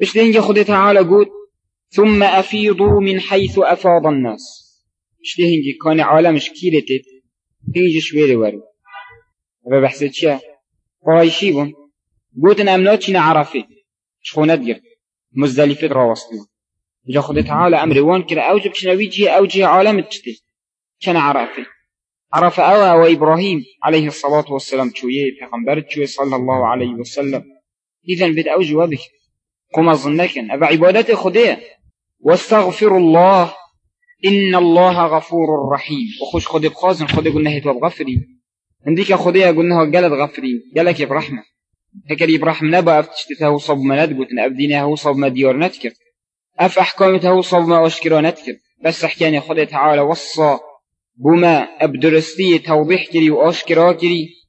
بش دينجي خدي تعالى قول ثم أفيضوا من حيث أفاض الناس. بش دينجي كان عالمش كيلتت هيجي شويري ورو بحثت شا فايشيبون قلت أن أمناتنا عرفت شخونات قرد مزدلفة راوستنا جا خدي تعالى أمري وان كرا أوجب شنويجي أوجي عالم تشتي. كان عرفت عرف أوا وإبراهيم عليه الصلاة والسلام شوية پیغمبر شوية صلى الله عليه وسلم. إذا بد أو جوابك قم أظنكن أبا عبادة خدية. واستغفر الله. إن الله غفور رحيم. وخش خدي بخازن خدي قلنا هيتواب غفري. عندك خديه قلنا قالت غفري. قالك برحمة هكذا برحمة نبأ أفتشتته صب ما ندقت أبدينه صب ما ديار نتكر أف أحكامته صب ما أشكر نتكر بس احكاني خدي تعالى وصى. بما ابدرستی توضیح کری و کری